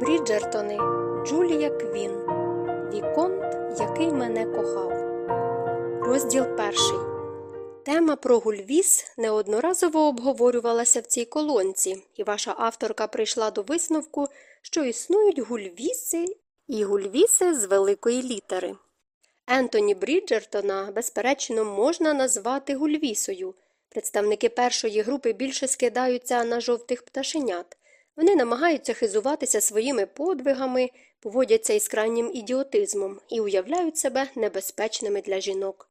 Бріджертони Джулія Квін Віконт, який мене кохав. Розділ перший. Тема про гульвіс неодноразово обговорювалася в цій колонці, і ваша авторка прийшла до висновку, що існують гульвіси і гульвіси з великої літери. Ентоні Бріджертона, безперечно, можна назвати гульвісою. Представники першої групи більше скидаються на жовтих пташенят. Вони намагаються хизуватися своїми подвигами, поводяться із крайнім ідіотизмом і уявляють себе небезпечними для жінок.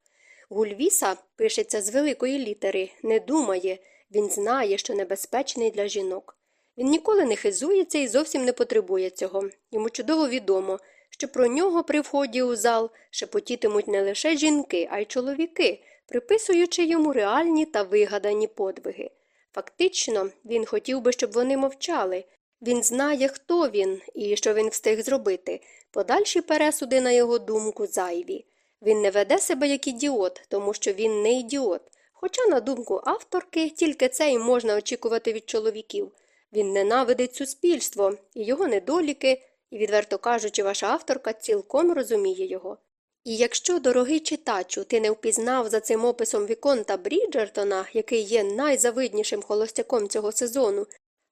Гульвіса пишеться з великої літери, не думає, він знає, що небезпечний для жінок. Він ніколи не хизується і зовсім не потребує цього. Йому чудово відомо, що про нього при вході у зал шепотітимуть не лише жінки, а й чоловіки, приписуючи йому реальні та вигадані подвиги. Фактично, він хотів би, щоб вони мовчали. Він знає, хто він і що він встиг зробити. Подальші пересуди, на його думку, зайві. Він не веде себе як ідіот, тому що він не ідіот. Хоча, на думку авторки, тільки це і можна очікувати від чоловіків. Він ненавидить суспільство і його недоліки, і, відверто кажучи, ваша авторка цілком розуміє його. І якщо, дорогий читачу, ти не впізнав за цим описом Віконта Бріджертона, який є найзавиднішим холостяком цього сезону,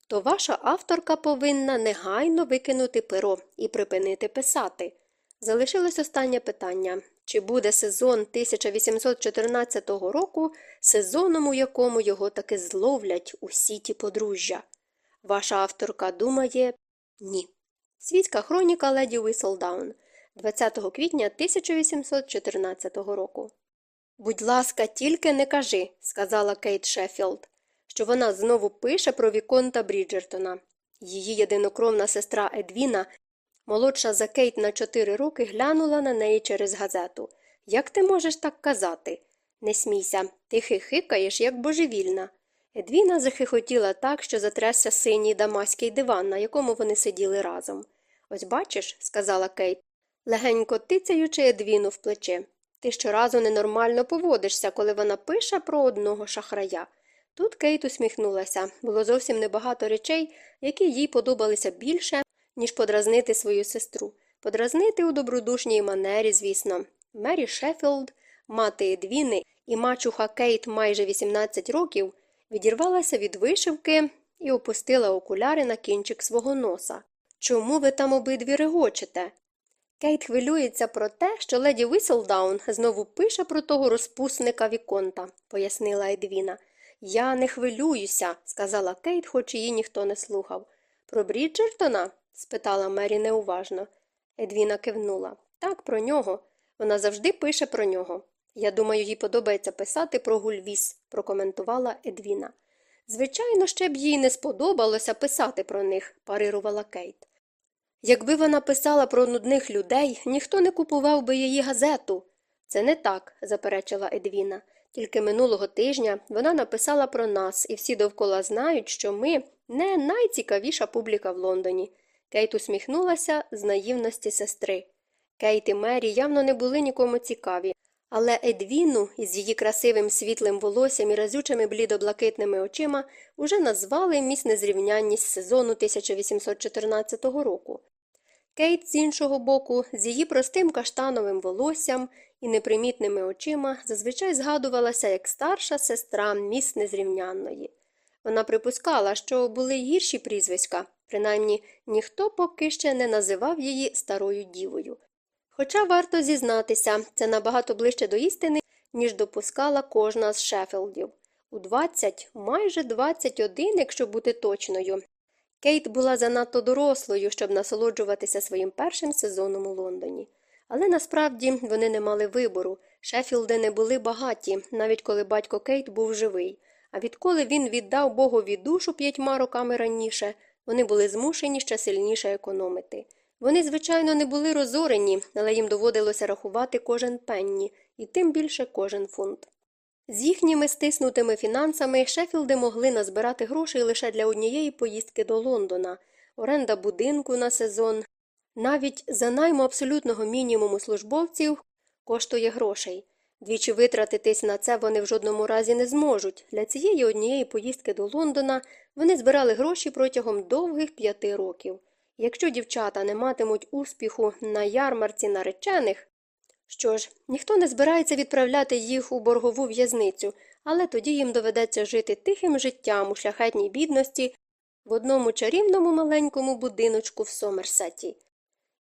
то ваша авторка повинна негайно викинути перо і припинити писати. Залишилось останнє питання чи буде сезон 1814 року сезоном, у якому його таки зловлять у сіті подружжя? Ваша авторка думає ні. Світська хроніка леді Віселдаун 20 квітня 1814 року. Будь ласка, тільки не кажи, сказала Кейт Шеффілд, що вона знову пише про Віконта Бріджертона. Її єдинокровна сестра Едвіна, молодша за Кейт на чотири роки, глянула на неї через газету. Як ти можеш так казати? Не смійся, ти хихикаєш, як божевільна. Едвіна захихотіла так, що затрясся синій дамаський диван, на якому вони сиділи разом. Ось бачиш, сказала Кейт, легенько тицяючи Едвіну в плече. Ти щоразу ненормально поводишся, коли вона пише про одного шахрая. Тут Кейт усміхнулася. Було зовсім небагато речей, які їй подобалися більше, ніж подразнити свою сестру. Подразнити у добродушній манері, звісно. Мері Шеффілд, мати Едвіни і мачуха Кейт майже 18 років, відірвалася від вишивки і опустила окуляри на кінчик свого носа. Чому ви там обидві регочете? Кейт хвилюється про те, що леді Віселдаун знову пише про того розпусника Віконта, пояснила Едвіна. Я не хвилююся, сказала Кейт, хоч її ніхто не слухав. Про Бріджертона? спитала Мері неуважно. Едвіна кивнула. Так, про нього. Вона завжди пише про нього. Я думаю, їй подобається писати про гульвіс, прокоментувала Едвіна. Звичайно, ще б їй не сподобалося писати про них, парирувала Кейт. Якби вона писала про нудних людей, ніхто не купував би її газету. Це не так, заперечила Едвіна. Тільки минулого тижня вона написала про нас, і всі довкола знають, що ми не найцікавіша публіка в Лондоні. Кейт усміхнулася з наївності сестри. Кейт і Мері явно не були нікому цікаві, але Едвіну із її красивим світлим волоссям і разючими блідоблакитними очима уже назвали міс незрівнянність сезону 1814 року. Кейт, з іншого боку, з її простим каштановим волоссям і непримітними очима зазвичай згадувалася як старша сестра міс незрівнянної. Вона припускала, що були гірші прізвиська, принаймні ніхто поки ще не називав її старою дівою. Хоча варто зізнатися, це набагато ближче до істини, ніж допускала кожна з Шеффілдів. У 20, майже 21, якщо бути точною. Кейт була занадто дорослою, щоб насолоджуватися своїм першим сезоном у Лондоні. Але насправді вони не мали вибору. Шеффілди не були багаті, навіть коли батько Кейт був живий. А відколи він віддав Богові душу п'ятьма роками раніше, вони були змушені ще сильніше економити. Вони, звичайно, не були розорені, але їм доводилося рахувати кожен пенні, і тим більше кожен фунт. З їхніми стиснутими фінансами Шеффілди могли назбирати грошей лише для однієї поїздки до Лондона, оренда будинку на сезон. Навіть за найму абсолютного мінімуму службовців коштує грошей. Двічі витратитись на це вони в жодному разі не зможуть. Для цієї однієї поїздки до Лондона вони збирали гроші протягом довгих п'яти років. Якщо дівчата не матимуть успіху на ярмарці наречених, що ж, ніхто не збирається відправляти їх у боргову в'язницю, але тоді їм доведеться жити тихим життям у шляхетній бідності в одному чарівному маленькому будиночку в Сомерсеті.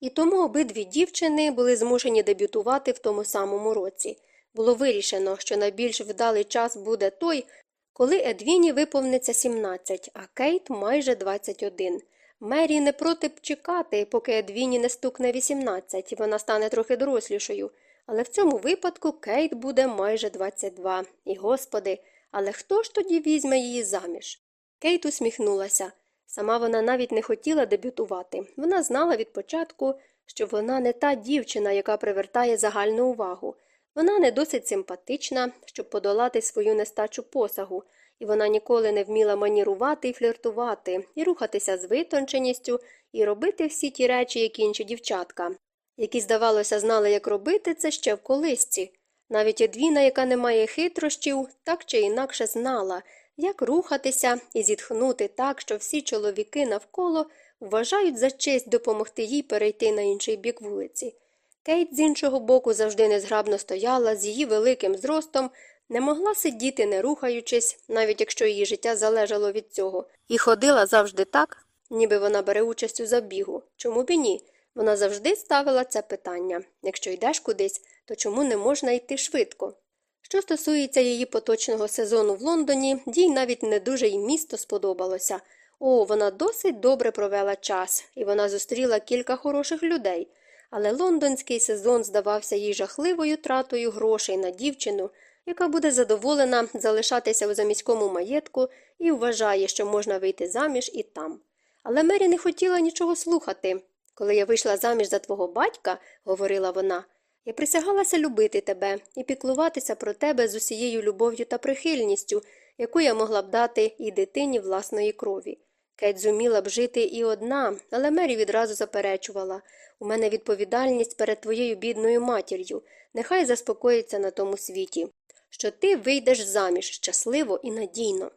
І тому обидві дівчини були змушені дебютувати в тому самому році. Було вирішено, що найбільш вдалий час буде той, коли Едвіні виповниться 17, а Кейт майже 21. Мері не проти б чекати, поки Едвіні не стукне 18, і вона стане трохи дорослішою. Але в цьому випадку Кейт буде майже 22. І, господи, але хто ж тоді візьме її заміж? Кейт усміхнулася. Сама вона навіть не хотіла дебютувати. Вона знала від початку, що вона не та дівчина, яка привертає загальну увагу. Вона не досить симпатична, щоб подолати свою нестачу посагу, і вона ніколи не вміла манірувати і фліртувати, і рухатися з витонченістю, і робити всі ті речі, які інші дівчатка, які, здавалося, знали, як робити це ще в колисці. Навіть Едвіна, яка не має хитрощів, так чи інакше знала, як рухатися і зітхнути так, що всі чоловіки навколо вважають за честь допомогти їй перейти на інший бік вулиці. Кейт з іншого боку завжди незграбно стояла з її великим зростом, не могла сидіти, не рухаючись, навіть якщо її життя залежало від цього, і ходила завжди так, ніби вона бере участь у забігу. Чому б і ні? Вона завжди ставила це питання якщо йдеш кудись, то чому не можна йти швидко? Що стосується її поточного сезону в Лондоні, їй навіть не дуже й місто сподобалося. О, вона досить добре провела час, і вона зустріла кілька хороших людей. Але лондонський сезон здавався їй жахливою тратою грошей на дівчину, яка буде задоволена залишатися у заміському маєтку і вважає, що можна вийти заміж і там. Але Мері не хотіла нічого слухати. Коли я вийшла заміж за твого батька, говорила вона, я присягалася любити тебе і піклуватися про тебе з усією любов'ю та прихильністю, яку я могла б дати і дитині власної крові. Кеть зуміла б жити і одна, але Мері відразу заперечувала у мене відповідальність перед твоєю бідною матір'ю, нехай заспокоїться на тому світі, що ти вийдеш заміж щасливо і надійно.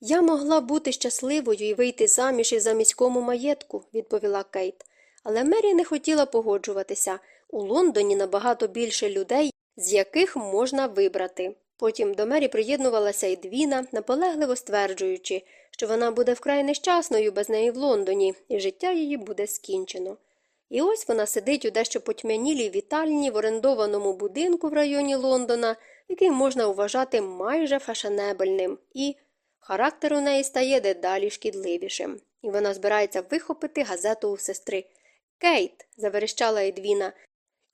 Я могла бути щасливою і вийти заміж і за міському маєтку, відповіла Кейт. Але Мері не хотіла погоджуватися у Лондоні набагато більше людей, з яких можна вибрати. Потім до Мері приєднувалася і Двіна, наполегливо стверджуючи, що вона буде вкрай нещасною без неї в Лондоні, і життя її буде скінчено. І ось вона сидить у дещо потьмянілій вітальні в орендованому будинку в районі Лондона, який можна вважати майже фешенебельним, і характер у неї стає дедалі шкідливішим. І вона збирається вихопити газету у сестри. Кейт, заверещала Едвіна,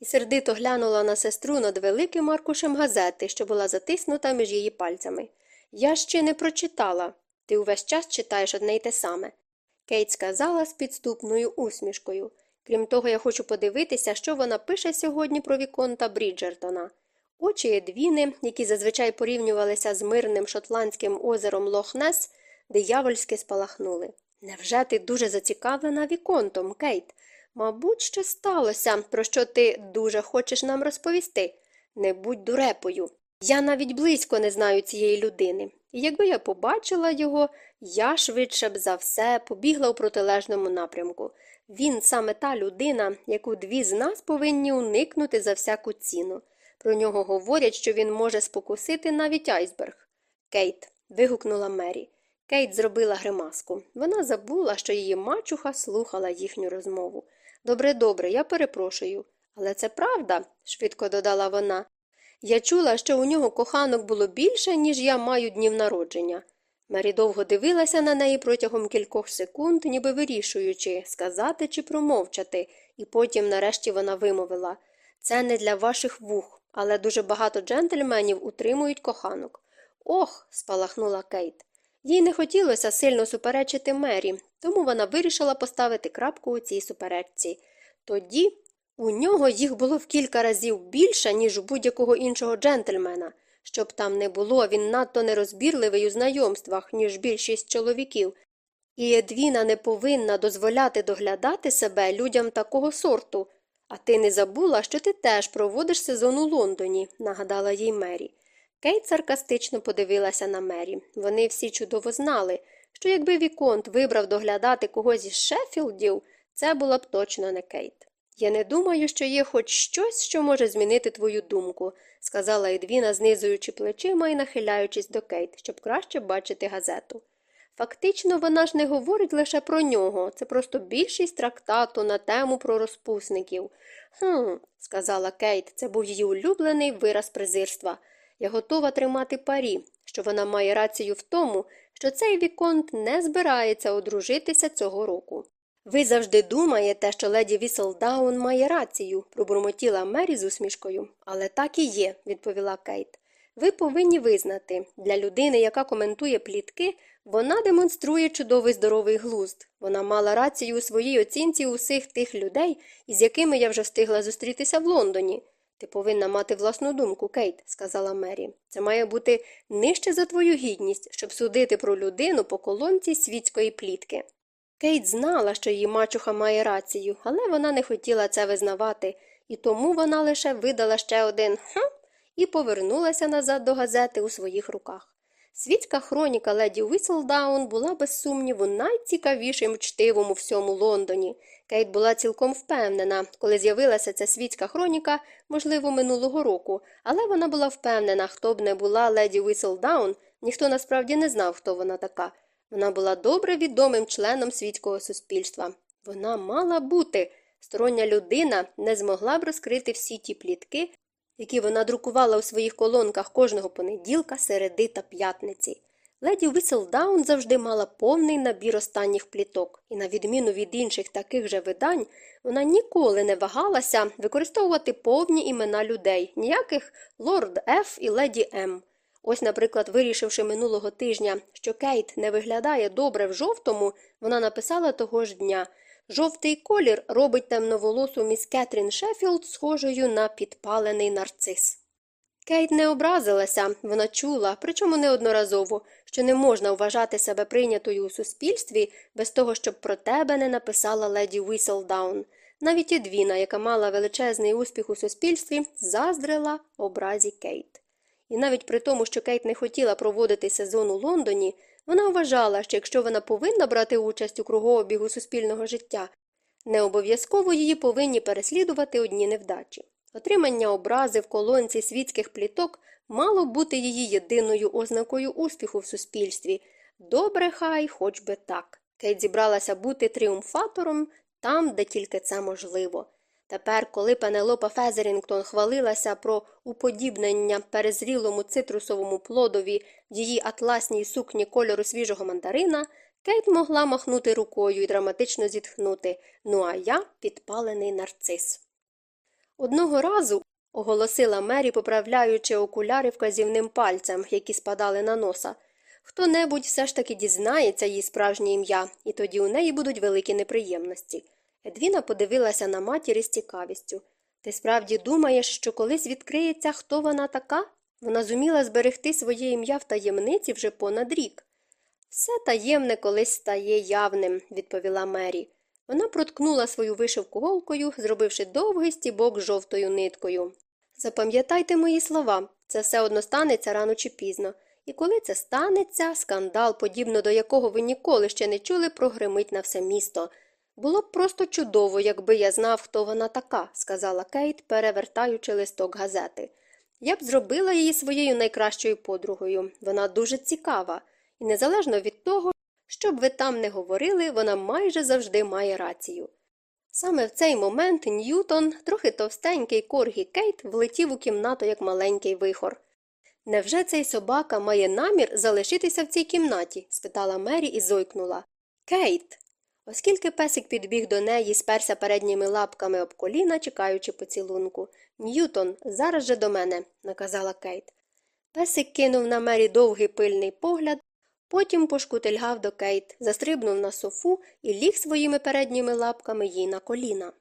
і сердито глянула на сестру над великим аркушем газети, що була затиснута між її пальцями. Я ще не прочитала. Ти увесь час читаєш одне й те саме. Кейт сказала з підступною усмішкою. Крім того, я хочу подивитися, що вона пише сьогодні про Віконта Бріджертона. Очі Едвіни, які зазвичай порівнювалися з мирним шотландським озером Лохнес, диявольськи спалахнули. Невже ти дуже зацікавлена Віконтом, Кейт? Мабуть, що сталося, про що ти дуже хочеш нам розповісти. Не будь дурепою. Я навіть близько не знаю цієї людини, і якби я побачила його, я швидше б за все побігла у протилежному напрямку. Він саме та людина, яку дві з нас повинні уникнути за всяку ціну. Про нього говорять, що він може спокусити навіть айсберг. Кейт. вигукнула Мері. Кейт зробила гримаску. Вона забула, що її мачуха слухала їхню розмову. Добре, добре, я перепрошую. Але це правда, швидко додала вона. Я чула, що у нього коханок було більше, ніж я маю днів народження. Мері довго дивилася на неї протягом кількох секунд, ніби вирішуючи, сказати чи промовчати, і потім, нарешті, вона вимовила це не для ваших вух, але дуже багато джентльменів утримують коханок. Ох, спалахнула Кейт. Їй не хотілося сильно суперечити Мері, тому вона вирішила поставити крапку у цій суперечці. Тоді у нього їх було в кілька разів більше, ніж у будь-якого іншого джентльмена. Щоб там не було, він надто нерозбірливий у знайомствах, ніж більшість чоловіків, і Едвіна не повинна дозволяти доглядати себе людям такого сорту. А ти не забула, що ти теж проводиш сезон у Лондоні, нагадала їй Мері. Кейт саркастично подивилася на Мері. Вони всі чудово знали, що якби Віконт вибрав доглядати когось із Шеффілдів, Це була б точно не Кейт. Я не думаю, що є хоч щось, що може змінити твою думку, сказала Едвіна, знизуючи плечима і нахиляючись до Кейт, щоб краще бачити газету. Фактично, вона ж не говорить лише про нього, це просто більшість трактату на тему про розпусників. Хм, сказала Кейт, це був її улюблений вираз презирства. Я готова тримати парі, що вона має рацію в тому, що цей Віконт не збирається одружитися цього року. Ви завжди думаєте, що леді Віселдаун має рацію, пробурмотіла Мері з усмішкою. Але так і є, відповіла Кейт. Ви повинні визнати, для людини, яка коментує плітки, вона демонструє чудовий здоровий глузд. Вона мала рацію у своїй оцінці усіх тих людей, із якими я вже встигла зустрітися в Лондоні. Ти повинна мати власну думку, Кейт, сказала Мері. Це має бути нижче за твою гідність, щоб судити про людину по колонці світської плітки. Кейт знала, що її мачуха має рацію, але вона не хотіла це визнавати, і тому вона лише видала ще один «хм» і повернулася назад до газети у своїх руках. Світська хроніка леді Віселдаун була, без сумніву, найцікавішим чтивом у всьому Лондоні. Кейт була цілком впевнена, коли з'явилася ця світська хроніка, можливо, минулого року, але вона була впевнена, хто б не була леді Віселдаун, ніхто насправді не знав, хто вона така. Вона була добре відомим членом світського суспільства. Вона мала бути. Стороння людина не змогла б розкрити всі ті плітки, які вона друкувала у своїх колонках кожного понеділка, середи та п'ятниці. Леді Віселдаун завжди мала повний набір останніх пліток, і, на відміну від інших таких же видань, вона ніколи не вагалася використовувати повні імена людей, ніяких лорд Ф і леді М. Ось, наприклад, вирішивши минулого тижня, що Кейт не виглядає добре в жовтому, вона написала того ж дня Жовтий колір робить темноволосу міс Кетрін Шеффілд схожою на підпалений нарцис. Кейт не образилася, вона чула, причому неодноразово, що не можна вважати себе прийнятою у суспільстві без того, щоб про тебе не написала леді Віселдаун. Навіть Едвіна, яка мала величезний успіх у суспільстві, заздрила образі Кейт. І навіть при тому, що Кейт не хотіла проводити сезон у Лондоні, вона вважала, що якщо вона повинна брати участь у кругообігу суспільного життя, не обов'язково її повинні переслідувати одні невдачі. Отримання образи в колонці світських пліток мало бути її єдиною ознакою успіху в суспільстві. Добре, хай, хоч би так. Кейт зібралася бути тріумфатором там, де тільки це можливо. Тепер, коли Пенелопа Фезерінгтон хвалилася про уподібнення перезрілому цитрусовому плодові в її атласній сукні кольору свіжого мандарина, Кейт могла махнути рукою і драматично зітхнути Ну, а я підпалений нарцис. Одного разу, оголосила Мері, поправляючи окуляри вказівним пальцем, які спадали на носа, хто небудь все ж таки дізнається її справжнє ім'я, і тоді у неї будуть великі неприємності. Едвіна подивилася на матір із цікавістю. Ти справді думаєш, що колись відкриється, хто вона така? Вона зуміла зберегти своє ім'я в таємниці вже понад рік. Все таємне колись стає явним, відповіла Мері. Вона проткнула свою вишивку голкою, зробивши довгий стібок жовтою ниткою. Запам'ятайте мої слова, це все одно станеться рано чи пізно. І коли це станеться, скандал, подібно до якого ви ніколи ще не чули, прогримить на все місто. Було б просто чудово, якби я знав, хто вона така, сказала Кейт, перевертаючи листок газети. Я б зробила її своєю найкращою подругою. Вона дуже цікава, і незалежно від того, що б ви там не говорили, вона майже завжди має рацію. Саме в цей момент Ньютон, трохи товстенький коргі Кейт, влетів у кімнату як маленький вихор. Невже цей собака має намір залишитися в цій кімнаті? спитала Мері і зойкнула. Кейт. Оскільки песик підбіг до неї, сперся передніми лапками об коліна, чекаючи поцілунку. Ньютон, зараз же до мене, наказала Кейт. Песик кинув на Мері довгий пильний погляд, потім пошкутильгав до Кейт, застрибнув на софу і ліг своїми передніми лапками їй на коліна.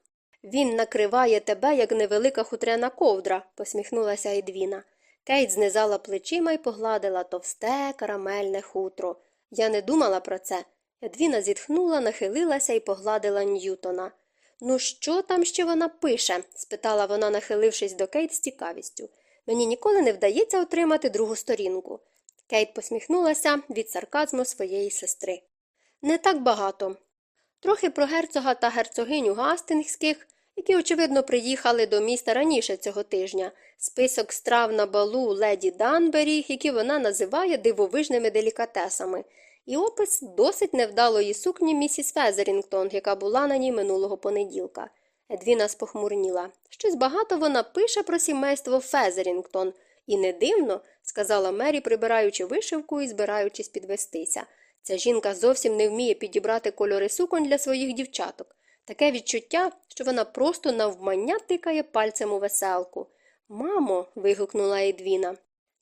Він накриває тебе, як невелика хутряна ковдра, посміхнулася Едвіна. Кейт знизала плечима і погладила товсте карамельне хутро. Я не думала про це. Едвіна зітхнула, нахилилася і погладила Ньютона. Ну, що там ще вона пише? спитала вона, нахилившись до Кейт з цікавістю. Мені ніколи не вдається отримати другу сторінку. Кейт посміхнулася від сарказму своєї сестри. Не так багато. трохи про герцога та герцогиню Гастингських, які, очевидно, приїхали до міста раніше цього тижня, список страв на балу леді Данбері, які вона називає дивовижними делікатесами, і опис досить невдалої сукні місіс Фезерінгтон, яка була на ній минулого понеділка. Едвіна спохмурніла. Щось багато вона пише про сімейство Фезерінгтон. І не дивно, сказала Мері, прибираючи вишивку і збираючись підвестися. Ця жінка зовсім не вміє підібрати кольори суконь для своїх дівчаток. Таке відчуття, що вона просто навмання тикає пальцем у веселку. Мамо. вигукнула Едвіна.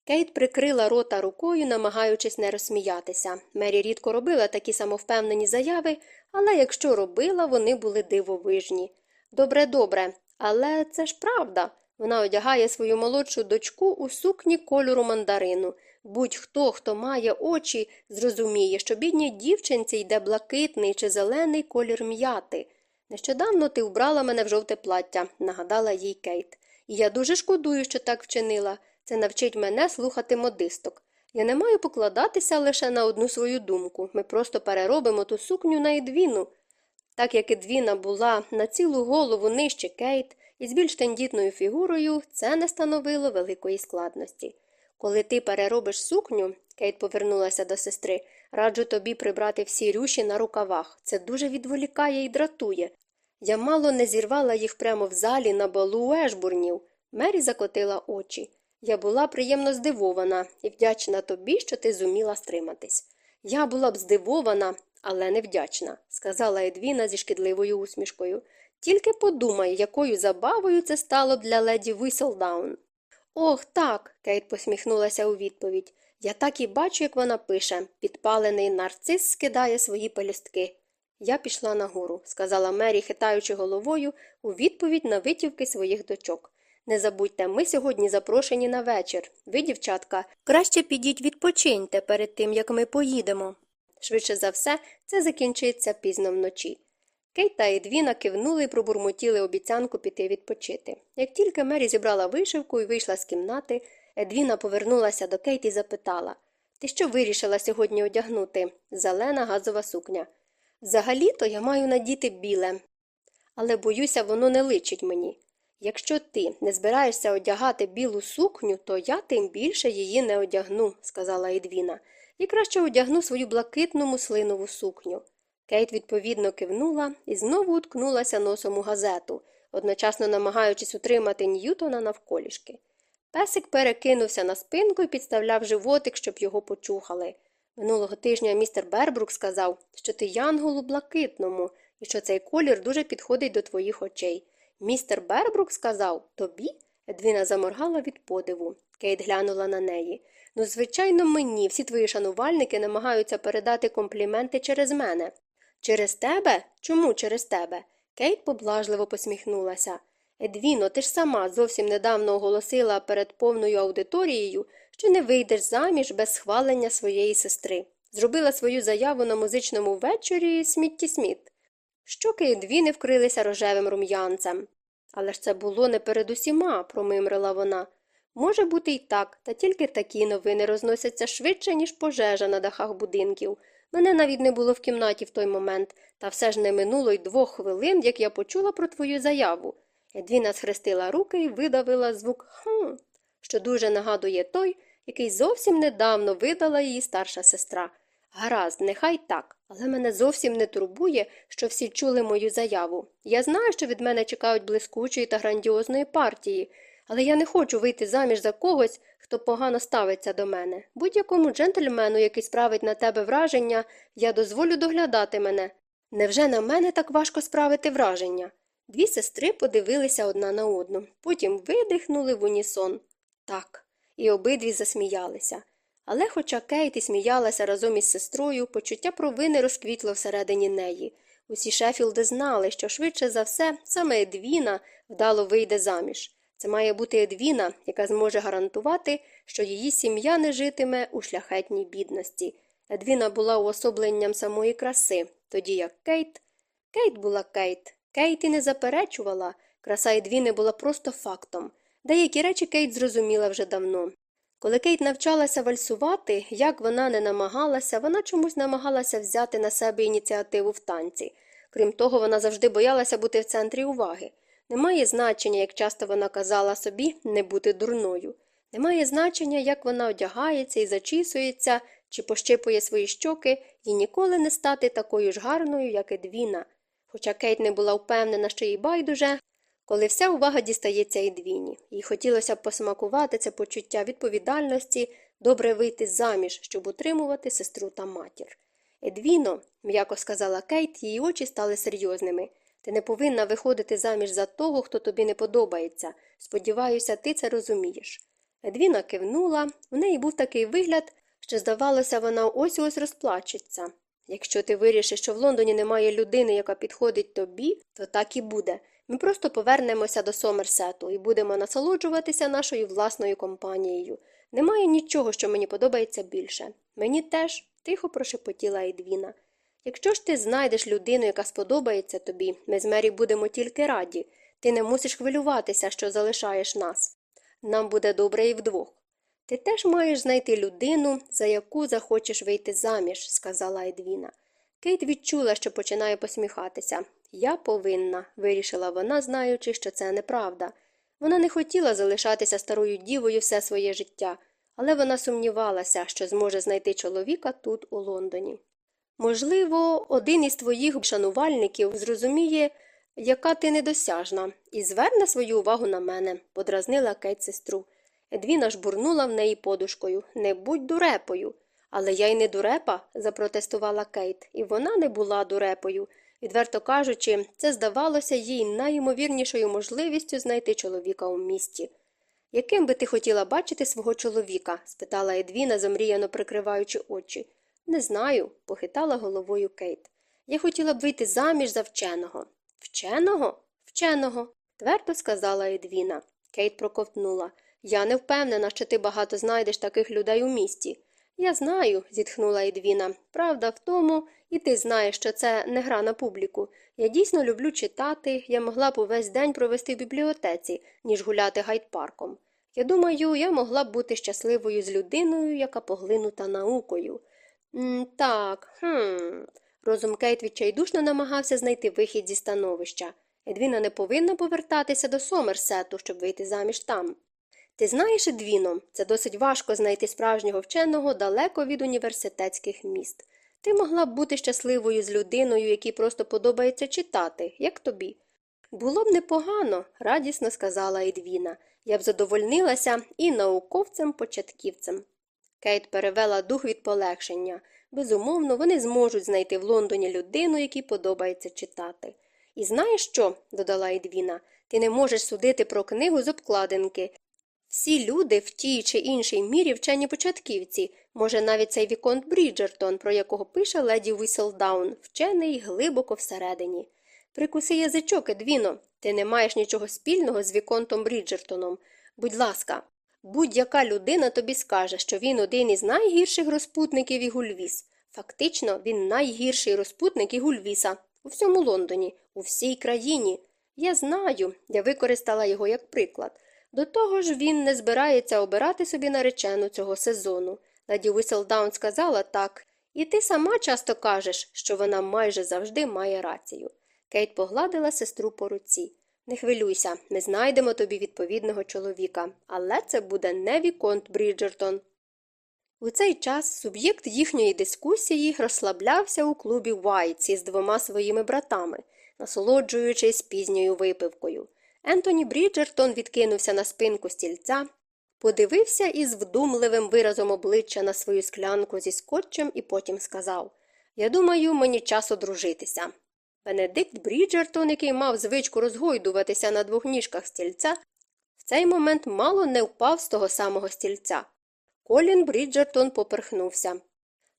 Кейт прикрила рота рукою, намагаючись не розсміятися. Мері рідко робила такі самовпевнені заяви, але якщо робила, вони були дивовижні. Добре, добре, але це ж правда. Вона одягає свою молодшу дочку у сукні кольору мандарину. Будь-хто, хто має очі, зрозуміє, що бідній дівчинці йде блакитний чи зелений колір м'яти. Нещодавно ти вбрала мене в жовте плаття, нагадала їй Кейт. І я дуже шкодую, що так вчинила. Це навчить мене слухати модисток. Я не маю покладатися лише на одну свою думку. Ми просто переробимо ту сукню на Едвіну. Так як Едвіна була на цілу голову нижче Кейт і з більш тендітною фігурою, це не становило великої складності. Коли ти переробиш сукню, Кейт повернулася до сестри, раджу тобі прибрати всі рюші на рукавах. Це дуже відволікає і дратує. Я мало не зірвала їх прямо в залі на балу Ешбурнів. Мері закотила очі. Я була приємно здивована і вдячна тобі, що ти зуміла стриматись. Я була б здивована, але не вдячна, сказала Едвіна зі шкідливою усмішкою. Тільки подумай, якою забавою це стало б для леді Віселдаун. Ох, так, Кейт посміхнулася у відповідь. Я так і бачу, як вона пише підпалений нарцис скидає свої пелюстки. Я пішла нагору, сказала Мері, хитаючи головою у відповідь на витівки своїх дочок. Не забудьте, ми сьогодні запрошені на вечір. Ви, дівчатка, краще підіть відпочиньте перед тим, як ми поїдемо. Швидше за все, це закінчиться пізно вночі. Кейт та Едвіна кивнули і пробурмотіли обіцянку піти відпочити. Як тільки Мері зібрала вишивку і вийшла з кімнати, Едвіна повернулася до Кейт і запитала Ти що вирішила сьогодні одягнути? Зелена газова сукня. Взагалі-то я маю надіти біле, але боюся, воно не личить мені. Якщо ти не збираєшся одягати білу сукню, то я тим більше її не одягну, сказала Едвіна, і краще одягну свою блакитну муслинову сукню. Кейт відповідно кивнула і знову уткнулася носом у газету, одночасно намагаючись утримати Ньютона навколішки. Песик перекинувся на спинку і підставляв животик, щоб його почухали. Минулого тижня містер Бербрук сказав, що ти янгол у блакитному і що цей колір дуже підходить до твоїх очей. Містер Бербрук сказав тобі? Едвіна заморгала від подиву. Кейт глянула на неї. Ну, звичайно, мені всі твої шанувальники намагаються передати компліменти через мене. Через тебе? Чому через тебе? Кейт поблажливо посміхнулася. Едвіно, ти ж сама зовсім недавно оголосила перед повною аудиторією, що не вийдеш заміж без схвалення своєї сестри. Зробила свою заяву на музичному вечорі Смітті Сміт. Щоки Едвіни вкрилися рожевим рум'янцем. Але ж це було не перед усіма, промимрила вона. Може бути й так, та тільки такі новини розносяться швидше, ніж пожежа на дахах будинків. Мене навіть не було в кімнаті в той момент, та все ж не минуло й двох хвилин, як я почула про твою заяву. Едвіна схрестила руки і видавила звук хм, що дуже нагадує той, який зовсім недавно видала її старша сестра. Гаразд, нехай так, але мене зовсім не турбує, що всі чули мою заяву. Я знаю, що від мене чекають блискучої та грандіозної партії, але я не хочу вийти заміж за когось, хто погано ставиться до мене. Будь-якому джентльмену, який справить на тебе враження, я дозволю доглядати мене. Невже на мене так важко справити враження? Дві сестри подивилися одна на одну, потім видихнули в унісон. Так, і обидві засміялися. Але, хоча Кейт і сміялася разом із сестрою, почуття провини розквітло всередині неї. Усі Шефілди знали, що швидше за все саме Едвіна вдало вийде заміж. Це має бути Едвіна, яка зможе гарантувати, що її сім'я не житиме у шляхетній бідності. Едвіна була уособленням самої краси, тоді як Кейт. Кейт була Кейт. Кейт і не заперечувала. Краса Едвіни була просто фактом. Деякі речі Кейт зрозуміла вже давно. Коли Кейт навчалася вальсувати, як вона не намагалася, вона чомусь намагалася взяти на себе ініціативу в танці. Крім того, вона завжди боялася бути в центрі уваги. Немає значення, як часто вона казала собі не бути дурною. Немає значення, як вона одягається і зачісується чи пощипує свої щоки і ніколи не стати такою ж гарною, як Едвіна. Хоча Кейт не була впевнена, що їй байдуже, коли вся увага дістається Едвіні. Їй хотілося б посмакувати це почуття відповідальності, добре вийти заміж, щоб утримувати сестру та матір. Едвіно, м'яко сказала Кейт, її очі стали серйозними. Ти не повинна виходити заміж за того, хто тобі не подобається. Сподіваюся, ти це розумієш. Едвіна кивнула, в неї був такий вигляд, що, здавалося, вона ось ось розплачеться. Якщо ти вирішиш, що в Лондоні немає людини, яка підходить тобі, то так і буде. Ми просто повернемося до Сомерсету і будемо насолоджуватися нашою власною компанією. Немає нічого, що мені подобається більше. Мені теж, тихо прошепотіла Едвіна. Якщо ж ти знайдеш людину, яка сподобається тобі, ми з Мері будемо тільки раді. Ти не мусиш хвилюватися, що залишаєш нас. Нам буде добре і вдвох. Ти теж маєш знайти людину, за яку захочеш вийти заміж, сказала Едвіна. Кейт відчула, що починає посміхатися. Я повинна, вирішила вона, знаючи, що це неправда. Вона не хотіла залишатися старою дівою все своє життя, але вона сумнівалася, що зможе знайти чоловіка тут, у Лондоні. Можливо, один із твоїх шанувальників зрозуміє, яка ти недосяжна, і зверне свою увагу на мене, подразнила Кейт сестру. Едвіна жбурнула в неї подушкою. Не будь дурепою. Але я й не дурепа, запротестувала Кейт, і вона не була дурепою. Відверто кажучи, це здавалося їй найімовірнішою можливістю знайти чоловіка у місті. Яким би ти хотіла бачити свого чоловіка? спитала Едвіна, замріяно прикриваючи очі. Не знаю, похитала головою Кейт. Я хотіла б вийти заміж за вченого. Вченого? Вченого, твердо сказала Едвіна. Кейт проковтнула. Я не впевнена, що ти багато знайдеш таких людей у місті. Я знаю, зітхнула Едвіна. Правда в тому, і ти знаєш, що це не гра на публіку. Я дійсно люблю читати, я могла б увесь день провести в бібліотеці, ніж гуляти гайд-парком. Я думаю, я могла б бути щасливою з людиною, яка поглинута наукою. М так, хм. Розум Кейт відчайдушно намагався знайти вихід зі становища. Едвіна не повинна повертатися до Сомерсету, щоб вийти заміж там. Ти знаєш, Едвіно, це досить важко знайти справжнього вченого далеко від університетських міст. Ти могла б бути щасливою з людиною, якій просто подобається читати, як тобі. Було б непогано, радісно сказала Едвіна. Я б задовольнилася і науковцем-початківцем. Кейт перевела дух від полегшення. Безумовно, вони зможуть знайти в Лондоні людину, якій подобається читати. І знаєш що? додала Едвіна, ти не можеш судити про книгу з обкладинки. Всі люди в тій чи іншій мірі вчені початківці, може, навіть цей Віконт Бріджертон, про якого пише леді Віселдаун, вчений глибоко всередині. Прикуси язичок, Едвіно, ти не маєш нічого спільного з Віконтом Бріджертоном. Будь ласка, будь-яка людина тобі скаже, що він один із найгірших розпутників Ігульвіс. Фактично, він найгірший розпутник Ігульвіса у всьому Лондоні, у всій країні. Я знаю, я використала його як приклад. До того ж, він не збирається обирати собі наречену цього сезону. Леді Віселдаун сказала так, і ти сама часто кажеш, що вона майже завжди має рацію. Кейт погладила сестру по руці. Не хвилюйся, ми знайдемо тобі відповідного чоловіка, але це буде не Віконт Бріджертон. У цей час суб'єкт їхньої дискусії розслаблявся у клубі Вайтсі з двома своїми братами, насолоджуючись пізньою випивкою. Ентоні Бріджертон відкинувся на спинку стільця, подивився із вдумливим виразом обличчя на свою склянку зі скотчем і потім сказав Я думаю, мені час одружитися. Бенедикт Бріджертон, який мав звичку розгойдуватися на двох ніжках стільця, в цей момент мало не впав з того самого стільця. Колін Бріджертон поперхнувся.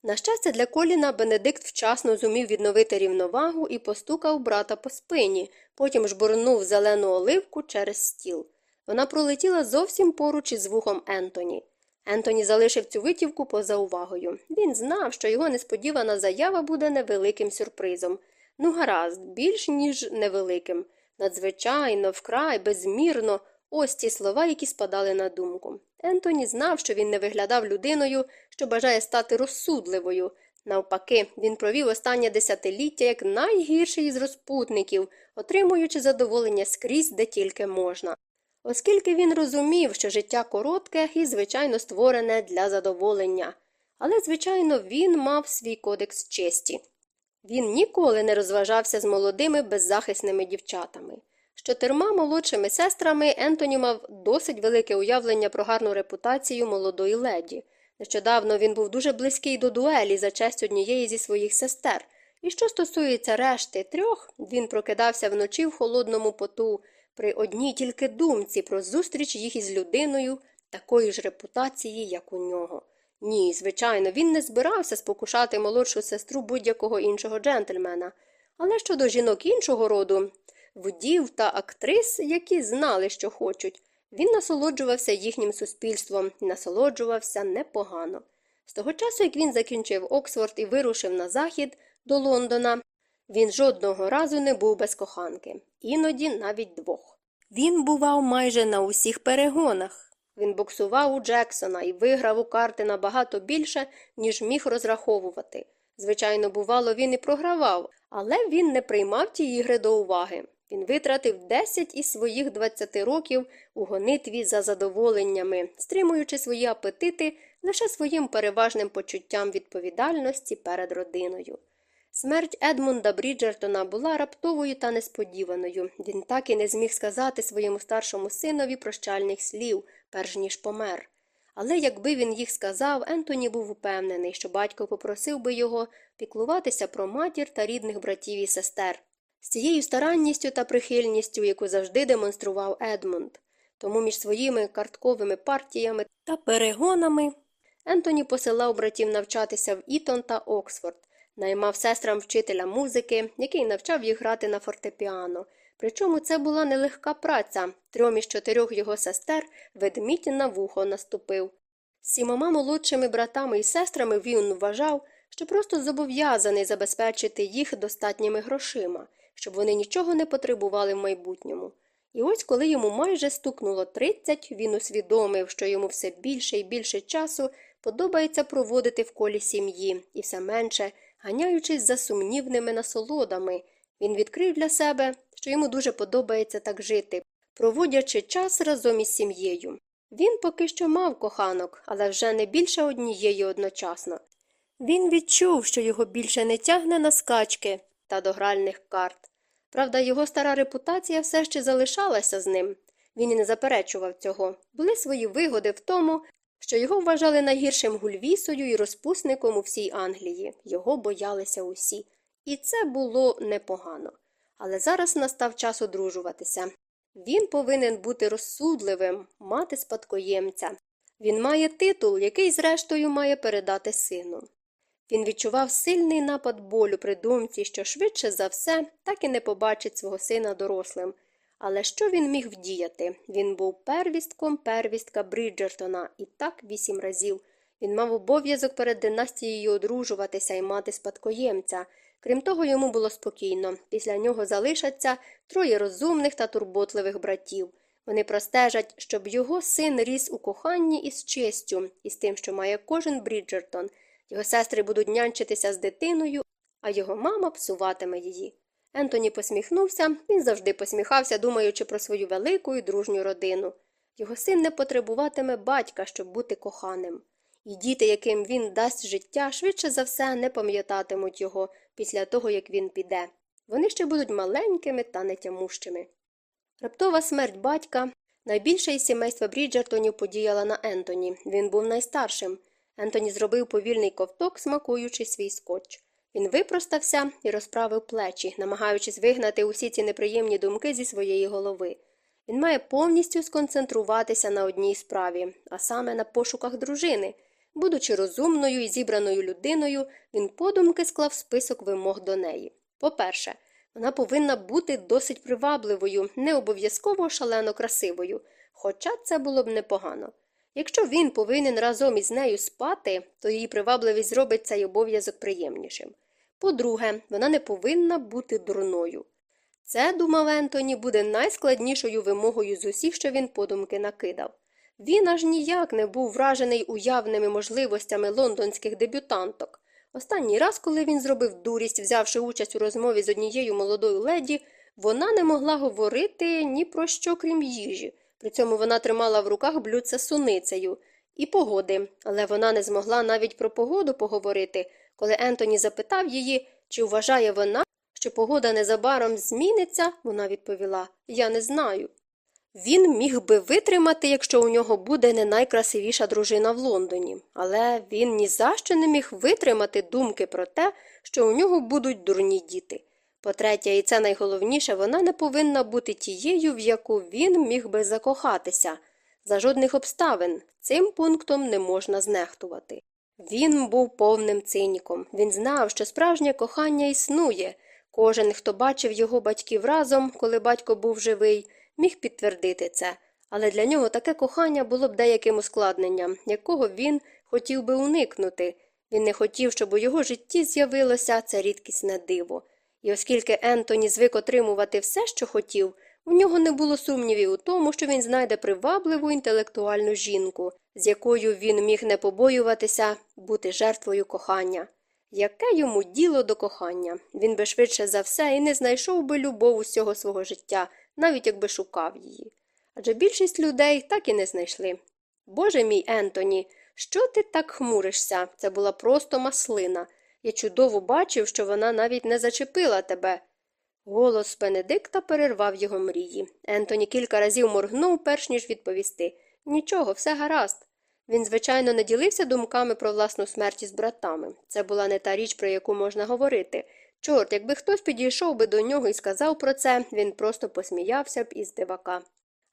На щастя, для Коліна Бенедикт вчасно зумів відновити рівновагу і постукав брата по спині, потім жбурнув зелену оливку через стіл. Вона пролетіла зовсім поруч із вухом Ентоні. Ентоні залишив цю витівку поза увагою. Він знав, що його несподівана заява буде невеликим сюрпризом. Ну, гаразд, більш ніж невеликим. Надзвичайно, вкрай, безмірно, ось ті слова, які спадали на думку. Ентоні знав, що він не виглядав людиною, що бажає стати розсудливою, Навпаки, він провів останнє десятиліття як найгірший із розпутників, отримуючи задоволення скрізь, де тільки можна. Оскільки він розумів, що життя коротке і, звичайно, створене для задоволення. Але, звичайно, він мав свій кодекс честі. Він ніколи не розважався з молодими беззахисними дівчатами. З чотирма молодшими сестрами Ентоні мав досить велике уявлення про гарну репутацію молодої леді. Нещодавно він був дуже близький до дуелі за честь однієї зі своїх сестер. І що стосується решти трьох, він прокидався вночі в холодному поту при одній тільки думці про зустріч їх із людиною такої ж репутації, як у нього. Ні, звичайно, він не збирався спокушати молодшу сестру будь-якого іншого джентльмена. Але щодо жінок іншого роду, вдів та актрис, які знали, що хочуть, він насолоджувався їхнім суспільством насолоджувався непогано. З того часу, як він закінчив Оксфорд і вирушив на захід до Лондона, він жодного разу не був без коханки, іноді навіть двох. Він бував майже на усіх перегонах. Він боксував у Джексона і виграв у карти набагато більше, ніж міг розраховувати. Звичайно, бувало, він і програвав, але він не приймав ті ігри до уваги. Він витратив 10 із своїх 20 років у гонитві за задоволеннями, стримуючи свої апетити лише своїм переважним почуттям відповідальності перед родиною. Смерть Едмунда Бріджертона була раптовою та несподіваною. Він так і не зміг сказати своєму старшому синові прощальних слів, перш ніж помер. Але якби він їх сказав, Ентоні був упевнений, що батько попросив би його піклуватися про матір та рідних братів і сестер з цією старанністю та прихильністю, яку завжди демонстрував Едмунд. Тому між своїми картковими партіями та перегонами Ентоні посилав братів навчатися в Ітон та Оксфорд, наймав сестрам вчителя музики, який навчав їх грати на фортепіано. Причому це була нелегка праця. Трьом із чотирьох його сестер ведмідь на вухо наступив. Сімома молодшими братами і сестрами він вважав, що просто зобов'язаний забезпечити їх достатніми грошима, щоб вони нічого не потребували в майбутньому. І ось, коли йому майже стукнуло 30, він усвідомив, що йому все більше і більше часу подобається проводити в колі сім'ї і все менше, ганяючись за сумнівними насолодами, він відкрив для себе, що йому дуже подобається так жити, проводячи час разом із сім'єю. Він поки що мав коханок, але вже не більше однієї одночасно. Він відчув, що його більше не тягне на скачки та до гральних карт. Правда, його стара репутація все ще залишалася з ним. Він і не заперечував цього. Були свої вигоди в тому, що його вважали найгіршим гульвісою і розпусником у всій Англії. Його боялися усі. І це було непогано. Але зараз настав час одружуватися. Він повинен бути розсудливим, мати спадкоємця. Він має титул, який, зрештою, має передати сину. Він відчував сильний напад болю при думці, що швидше за все так і не побачить свого сина дорослим. Але що він міг вдіяти? Він був первістком первістка Бріджертона і так вісім разів. Він мав обов'язок перед династією одружуватися і мати спадкоємця. Крім того, йому було спокійно. Після нього залишаться троє розумних та турботливих братів. Вони простежать, щоб його син ріс у коханні і з честю, і з тим, що має кожен Бріджертон. Його сестри будуть нянчитися з дитиною, а його мама псуватиме її. Ентоні посміхнувся, він завжди посміхався, думаючи про свою велику і дружню родину. Його син не потребуватиме батька, щоб бути коханим. І діти, яким він дасть життя, швидше за все не пам'ятатимуть його після того, як він піде. Вони ще будуть маленькими та нетямущими. Раптова смерть батька найбільше із сімейства Бріджертонів подіяла на Ентоні. Він був найстаршим. Ентоні зробив повільний ковток, смакуючи свій скотч. Він випростався і розправив плечі, намагаючись вигнати усі ці неприємні думки зі своєї голови. Він має повністю сконцентруватися на одній справі, а саме на пошуках дружини. Будучи розумною і зібраною людиною, він подумки склав список вимог до неї. По-перше, вона повинна бути досить привабливою, не обов'язково шалено красивою, хоча це було б непогано. Якщо він повинен разом із нею спати, то її привабливість зробить цей обов'язок приємнішим. По-друге, вона не повинна бути дурною. Це, думав Ентоні, буде найскладнішою вимогою з усіх, що він подумки накидав. Він аж ніяк не був вражений уявними можливостями лондонських дебютанток. Останній раз, коли він зробив дурість, взявши участь у розмові з однією молодою леді, вона не могла говорити ні про що, крім їжі. При цьому вона тримала в руках блюдце з суницею і погоди, але вона не змогла навіть про погоду поговорити, коли Ентоні запитав її, чи вважає вона, що погода незабаром зміниться, вона відповіла Я не знаю. Він міг би витримати, якщо у нього буде не найкрасивіша дружина в Лондоні, але він ні за що не міг витримати думки про те, що у нього будуть дурні діти. По-третє, і це найголовніше, вона не повинна бути тією, в яку він міг би закохатися. За жодних обставин цим пунктом не можна знехтувати. Він був повним циніком. Він знав, що справжнє кохання існує. Кожен, хто бачив його батьків разом, коли батько був живий, міг підтвердити це. Але для нього таке кохання було б деяким ускладненням, якого він хотів би уникнути. Він не хотів, щоб у його житті з'явилося це рідкісне диво. І оскільки Ентоні звик отримувати все, що хотів, у нього не було сумнівів у тому, що він знайде привабливу інтелектуальну жінку, з якою він міг не побоюватися бути жертвою кохання. Яке йому діло до кохання? Він би швидше за все і не знайшов би любов усього свого життя, навіть якби шукав її. Адже більшість людей так і не знайшли. Боже мій Ентоні, що ти так хмуришся? Це була просто маслина. Я чудово бачив, що вона навіть не зачепила тебе. Голос Бенедикта перервав його мрії. Ентоні кілька разів моргнув, перш ніж відповісти Нічого, все гаразд. Він, звичайно, не ділився думками про власну смерть із братами. Це була не та річ, про яку можна говорити. Чорт, якби хтось підійшов би до нього і сказав про це, він просто посміявся б із дивака.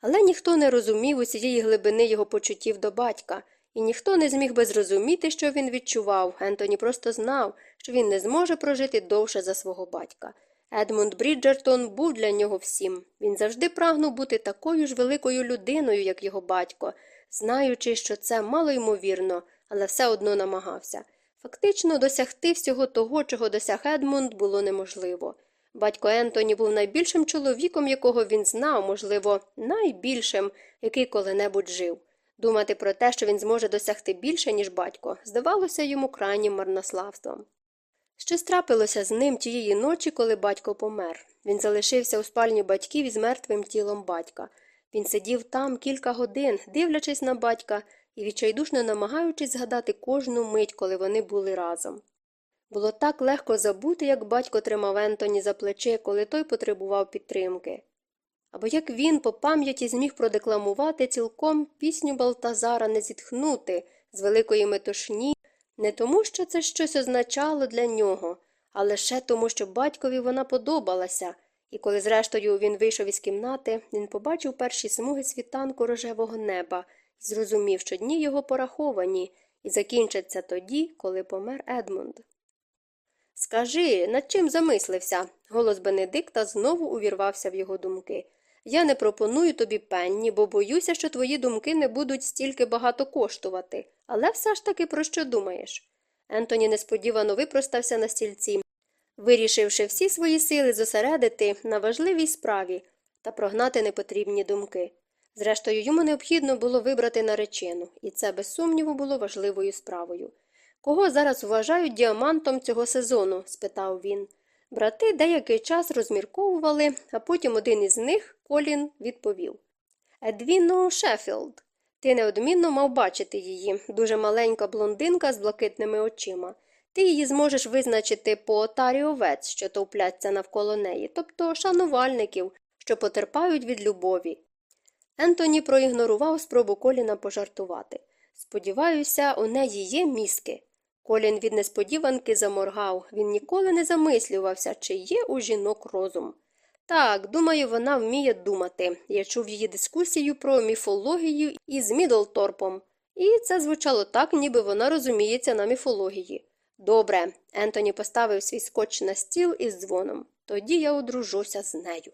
Але ніхто не розумів усієї глибини його почуттів до батька, і ніхто не зміг би зрозуміти, що він відчував. Ентоні просто знав, що він не зможе прожити довше за свого батька. Едмунд Бріджертон був для нього всім. Він завжди прагнув бути такою ж великою людиною, як його батько, знаючи, що це мало ймовірно, але все одно намагався. Фактично, досягти всього того, чого досяг Едмунд, було неможливо. Батько Ентоні був найбільшим чоловіком, якого він знав, можливо, найбільшим, який коли-небудь жив. Думати про те, що він зможе досягти більше, ніж батько, здавалося йому крайнім марнославством. Щось трапилося з ним тієї ночі, коли батько помер. Він залишився у спальні батьків із мертвим тілом батька. Він сидів там кілька годин, дивлячись на батька і відчайдушно намагаючись згадати кожну мить, коли вони були разом. Було так легко забути, як батько тримав Ентоні за плече, коли той потребував підтримки. Або як він по пам'яті зміг продекламувати цілком пісню Балтазара не зітхнути з великої метушні, не тому, що це щось означало для нього, а лише тому, що батькові вона подобалася, і коли, зрештою, він вийшов із кімнати, він побачив перші смуги світанку рожевого неба і зрозумів, що дні його пораховані, і закінчаться тоді, коли помер Едмунд. Скажи, над чим замислився? Голос Бенедикта знову увірвався в його думки. Я не пропоную тобі пенні, бо боюся, що твої думки не будуть стільки багато коштувати. Але все ж таки про що думаєш? Ентоні несподівано випростався на стільці, вирішивши всі свої сили зосередити на важливій справі та прогнати непотрібні думки. Зрештою, йому необхідно було вибрати наречену, і це, без сумніву, було важливою справою. Кого зараз вважають діамантом цього сезону? спитав він. Брати деякий час розмірковували, а потім один із них, Колін, відповів Едвіно Шеффілд. Ти неодмінно мав бачити її, дуже маленька блондинка з блакитними очима. Ти її зможеш визначити по отарі овець, що товпляться навколо неї, тобто шанувальників, що потерпають від любові. Ентоні проігнорував спробу Коліна пожартувати. Сподіваюся, у неї є мізки. Колін від несподіванки заморгав, він ніколи не замислювався, чи є у жінок розум. Так, думаю, вона вміє думати. Я чув її дискусію про міфологію із Мідлторпом, і це звучало так, ніби вона розуміється на міфології. Добре, Ентоні поставив свій скотч на стіл із дзвоном. Тоді я одружуся з нею.